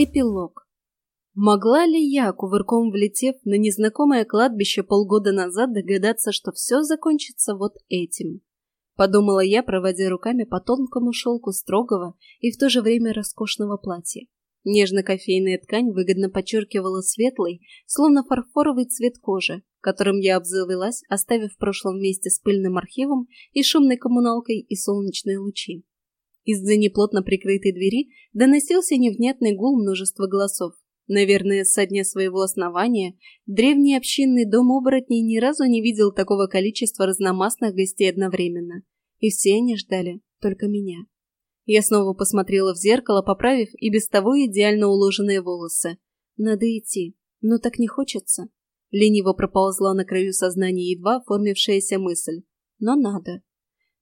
Эпилог. Могла ли я, кувырком влетев на незнакомое кладбище полгода назад, догадаться, что все закончится вот этим? Подумала я, проводя руками по тонкому шелку строгого и в то же время роскошного платья. Нежно-кофейная ткань выгодно подчеркивала светлый, словно фарфоровый цвет кожи, которым я обзавелась, оставив в прошлом вместе с пыльным архивом и шумной коммуналкой и солнечные лучи. Из-за неплотно прикрытой двери доносился невнятный гул множества голосов. Наверное, со дня своего основания древний общинный дом оборотней ни разу не видел такого количества разномастных гостей одновременно. И все они ждали только меня. Я снова посмотрела в зеркало, поправив и без того идеально уложенные волосы. Надо идти, но так не хочется. Лениво проползла на краю сознания едва оформившаяся мысль. Но надо.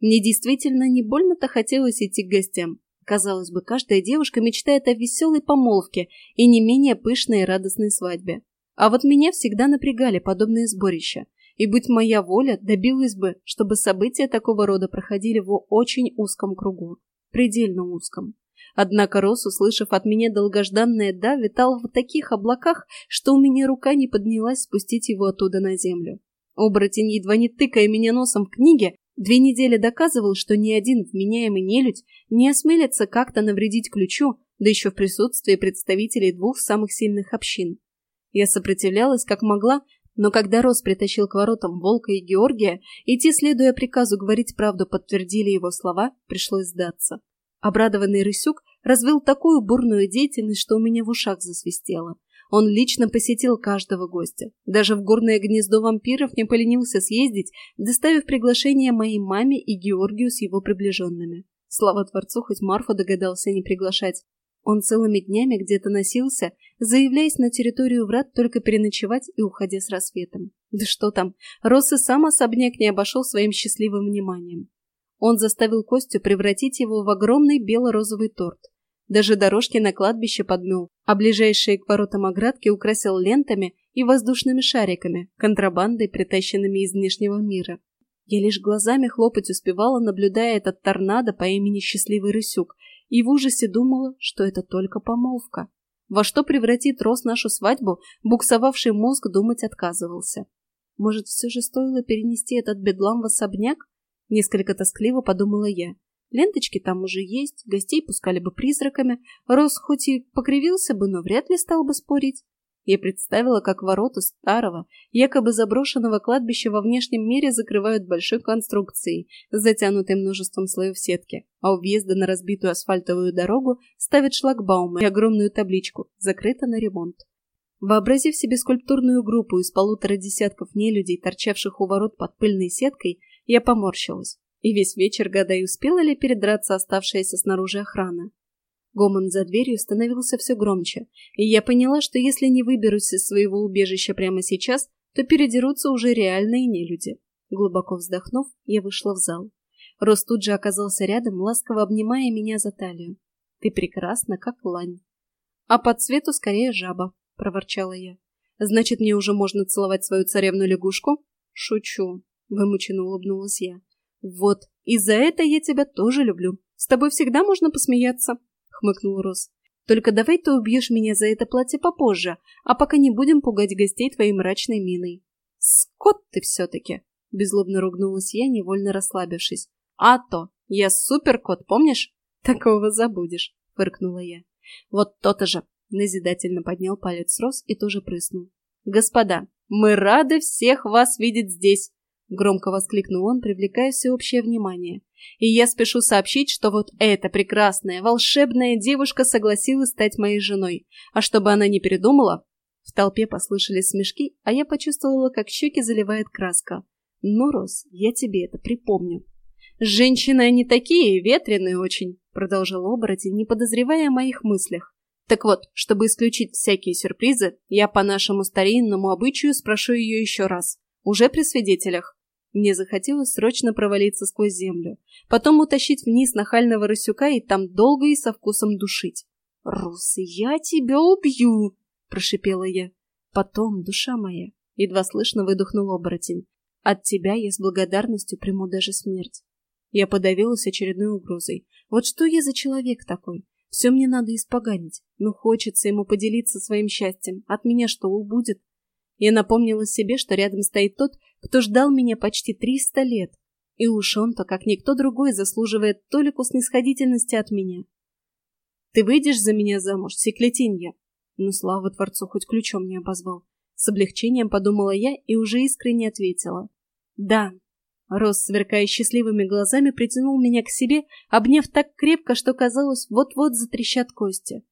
Мне действительно не больно-то хотелось идти к гостям. Казалось бы, каждая девушка мечтает о веселой помолвке и не менее пышной и радостной свадьбе. А вот меня всегда напрягали подобные сборища. И, будь моя воля, добилась бы, чтобы события такого рода проходили в очень узком кругу. Предельно узком. Однако Рос, услышав от меня долгожданное «да», витал в таких облаках, что у меня рука не поднялась спустить его оттуда на землю. Оборотень, едва не тыкая меня носом в книге, Две недели доказывал, что ни один вменяемый нелюдь не осмелится как-то навредить ключу, да еще в присутствии представителей двух самых сильных общин. Я сопротивлялась как могла, но когда Рос притащил к воротам Волка и Георгия, и те, следуя приказу говорить правду, подтвердили его слова, пришлось сдаться. Обрадованный Рысюк развил такую бурную деятельность, что у меня в ушах засвистело. Он лично посетил каждого гостя. Даже в горное гнездо вампиров не поленился съездить, доставив приглашение моей маме и Георгию с его приближенными. Слава Творцу, хоть Марфа догадался не приглашать. Он целыми днями где-то носился, заявляясь на территорию врат только переночевать и уходя с рассветом. Да что там, Рос и сам особняк не обошел своим счастливым вниманием. Он заставил Костю превратить его в огромный бело-розовый торт. Даже дорожки на кладбище подмел, а ближайшие к воротам оградки украсил лентами и воздушными шариками, контрабандой, притащенными из внешнего мира. Я лишь глазами хлопать успевала, наблюдая этот торнадо по имени Счастливый Рысюк, и в ужасе думала, что это только помолвка. Во что превратит Рос нашу свадьбу, буксовавший мозг думать отказывался. Может, все же стоило перенести этот бедлам в особняк? Несколько тоскливо подумала я. Ленточки там уже есть, гостей пускали бы призраками. Рос хоть и покривился бы, но вряд ли стал бы спорить. Я представила, как ворота старого, якобы заброшенного кладбища во внешнем мире закрывают большой конструкцией, затянутой множеством слоев сетки, а у въезда на разбитую асфальтовую дорогу ставят шлагбаум и огромную табличку «Закрыто на ремонт». Вообразив себе скульптурную группу из полутора десятков нелюдей, торчавших у ворот под пыльной сеткой, я поморщилась. И весь вечер гадай, успела ли передраться оставшаяся снаружи охрана. Гомон за дверью становился все громче, и я поняла, что если не выберусь из своего убежища прямо сейчас, то передерутся уже реальные нелюди. Глубоко вздохнув, я вышла в зал. Рос тут же оказался рядом, ласково обнимая меня за талию. «Ты прекрасна, как лань». «А по цвету скорее жаба», — проворчала я. «Значит, мне уже можно целовать свою царевну-лягушку?» «Шучу», — вымученно улыбнулась я. «Вот, и за это я тебя тоже люблю. С тобой всегда можно посмеяться», — хмыкнул Рос. «Только давай ты убьешь меня за это платье попозже, а пока не будем пугать гостей твоей мрачной миной». «Скот ты все-таки!» — беззлобно ругнулась я, невольно расслабившись. «А то! Я суперкот, помнишь?» «Такого забудешь», — фыркнула я. «Вот то-то же!» — назидательно поднял палец Рос и тоже прыснул. «Господа, мы рады всех вас видеть здесь!» — громко воскликнул он, привлекая всеобщее внимание. «И я спешу сообщить, что вот эта прекрасная, волшебная девушка согласилась стать моей женой. А чтобы она не передумала...» В толпе послышались смешки, а я почувствовала, как щеки заливает краска. «Ну, Рос, я тебе это припомню». «Женщины они такие, ветреные очень», — продолжал оборотень, не подозревая о моих мыслях. Так вот, чтобы исключить всякие сюрпризы, я по нашему старинному обычаю спрошу ее еще раз. Уже при свидетелях. Мне захотелось срочно провалиться сквозь землю, потом утащить вниз нахального рысюка и там долго и со вкусом душить. «Рус, я тебя убью!» — прошипела я. «Потом, душа моя!» — едва слышно выдохнул оборотень. «От тебя я с благодарностью приму даже смерть». Я подавилась очередной угрозой. Вот что я за человек такой? Все мне надо испоганить, но хочется ему поделиться своим счастьем. От меня что, убудет? Я напомнила себе, что рядом стоит тот, кто ждал меня почти триста лет. И уж он-то, как никто другой, заслуживает толику снисходительности от меня. Ты выйдешь за меня замуж, Секлетинья? Ну, слава Творцу, хоть ключом не обозвал. С облегчением подумала я и уже искренне ответила. Да. Рос, сверкая счастливыми глазами, притянул меня к себе, обняв так крепко, что казалось, вот-вот затрещат кости.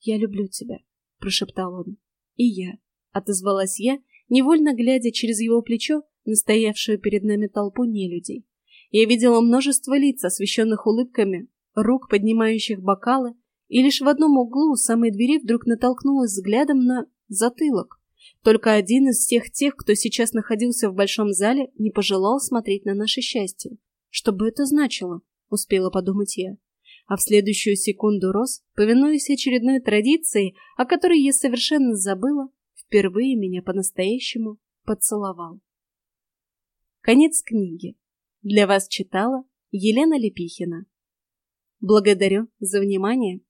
«Я люблю тебя», — прошептал он. «И я», — отозвалась я, невольно глядя через его плечо на стоявшую перед нами толпу нелюдей. Я видела множество лиц, освещенных улыбками, рук, поднимающих бокалы, и лишь в одном углу у самой двери вдруг натолкнулась взглядом на затылок. Только один из всех тех, кто сейчас находился в большом зале, не пожелал смотреть на наше счастье. Что бы это значило? Успела подумать я. А в следующую секунду Рос, повинуясь очередной традиции, о которой я совершенно забыла, впервые меня по-настоящему поцеловал. Конец книги. Для вас читала Елена Лепихина. Благодарю за внимание.